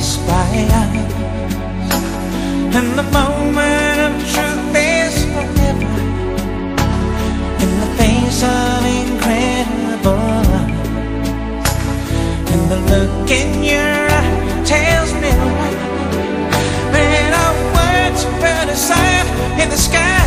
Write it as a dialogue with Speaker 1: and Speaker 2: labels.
Speaker 1: flash by. And the moment of truth is forever. In the face of incredible. Love And the look in your eye tells me why There are words put aside in the sky.